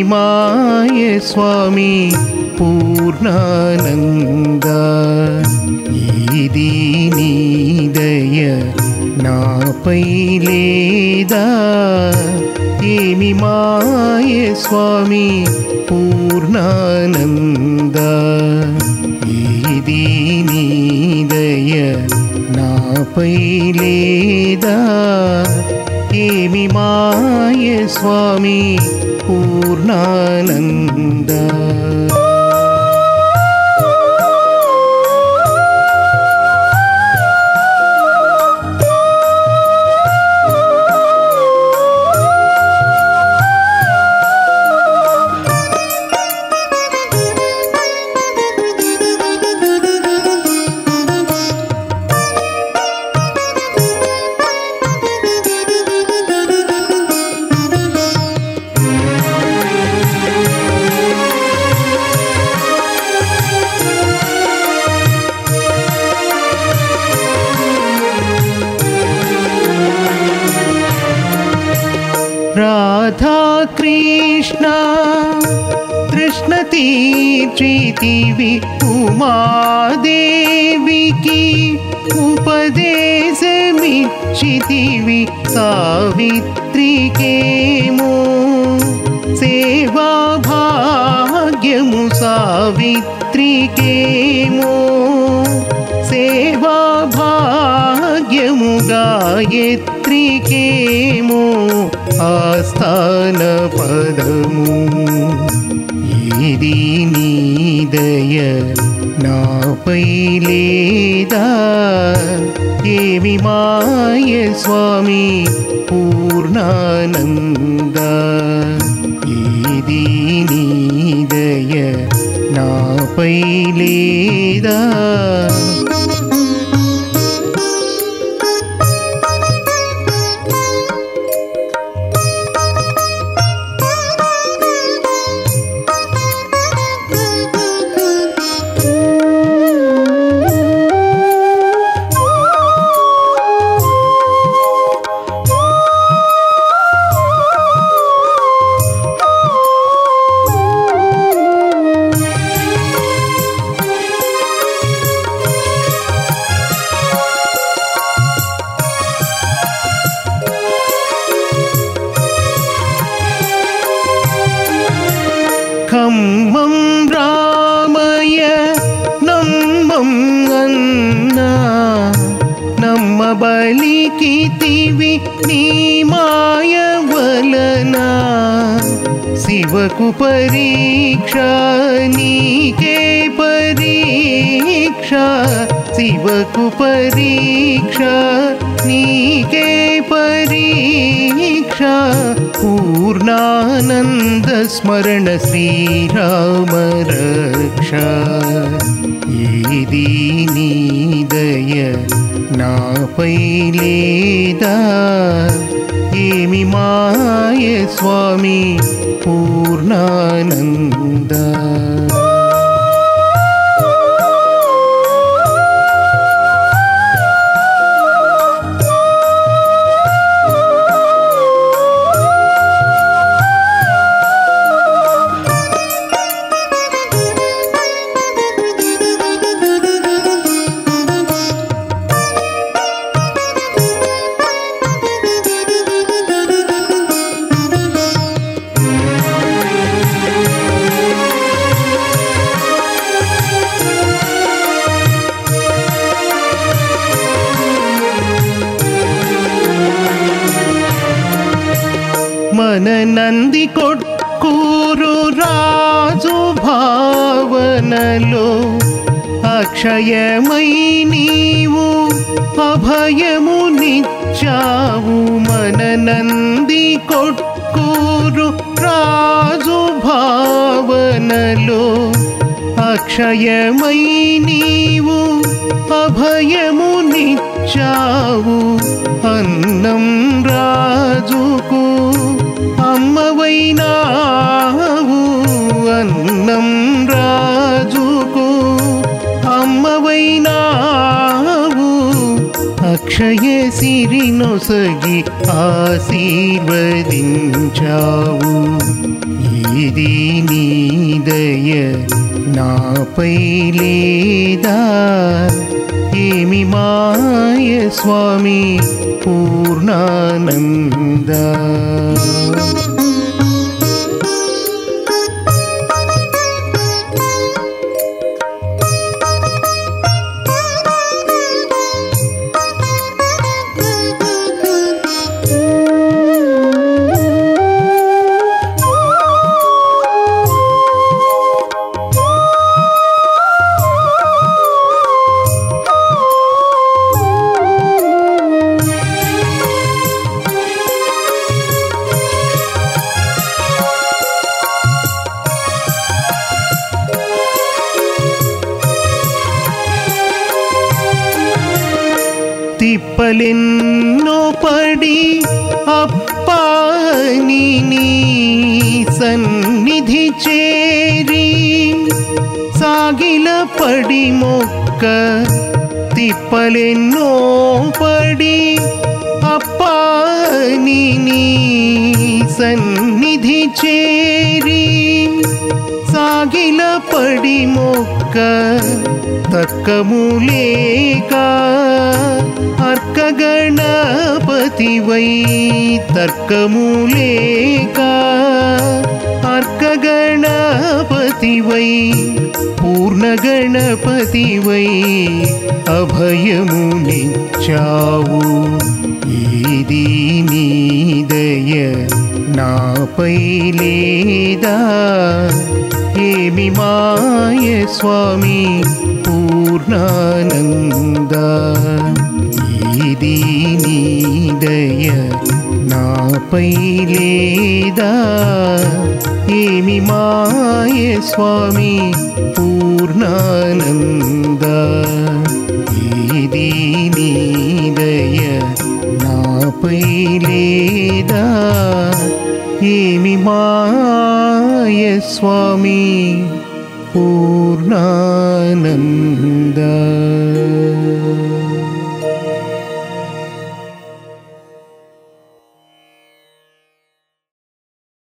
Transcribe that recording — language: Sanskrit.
ఏమి మాయ స్వామి పూర్ణానంద ఇది నీ దయ నాపై లేదా ఏమి మాయ స్వామి పూర్ణానంద ఇది నీ దయ నాపై లేదా ఏమి మాయ స్వామి पूर्णानन्द। राधा कृष्ण कृष्ण तीर्थी उमा देवी की उपदेशमिच्छिदिवि सावित्री के मो। सेवा भाग्यमु सावित्री के मो। सेवा भाग्य मु गायत्री के मो। आस्थानपदमु। यदि निदय नापैलेदा केव माय स्वामी पूर्णानन्द। यदि निदय नापैलेदा लि किमयवलना शिवकुपरीक्षीके परीक्ष। शिवकुपरीक्षीके परीक्षा। पूर्णानन्द स्मरण श्रीरामरक्ष। ఏది నీ దయ నాపై లేదా ఏమి మాయ స్వామి పూర్ణానంద మన నంది కొట్కూరు రాజు భావనలో అక్షయమై నీవు అభయము నిచ్చావు మన నంది కొట్కూరు రాజు భావనలో అక్షయమై నీవు అభయము నిచ్చావు అన్నం రాజుకు అక్షయ సిరి నొసగి ఆశీర్వదించావు ఇది నీదయ నాపై లేదా ఏమి మాయ స్వామి పూర్ణానంద लिन्नो पडि अप्पनि सन्निधि चेरि सालपडि मिपलोपडि अपानि सन्निधि चेरि ಸಾಗಿಲ ಪಡಿ ಮೋಕ್ಕ ತಕ್ಕ ಮೂಲೇಕ ಅರ್ಕ ಗಣಪತಿ ವೈ ತರ್ಕ ಮೂಲೇಕ ಅರ್ಕ ಗಣಪತಿ ವೈ ಪೂರ್ಣ ಗಣಪತಿ ವೈ ಅಭಯಮು ನಿಚ್ಚಾವು ಈ ದೀನೀದಯ ನಾವು నాపై లేదా ఏమి మాయ స్వామి పూర్ణానంద ఇది నీదయ నాపై లేదా ఏమి మాయ స్వామి పూర్ణానంద ఇది నీదయ నాపై లేదా पूर्णाय स्वामी पूर्णानन्द।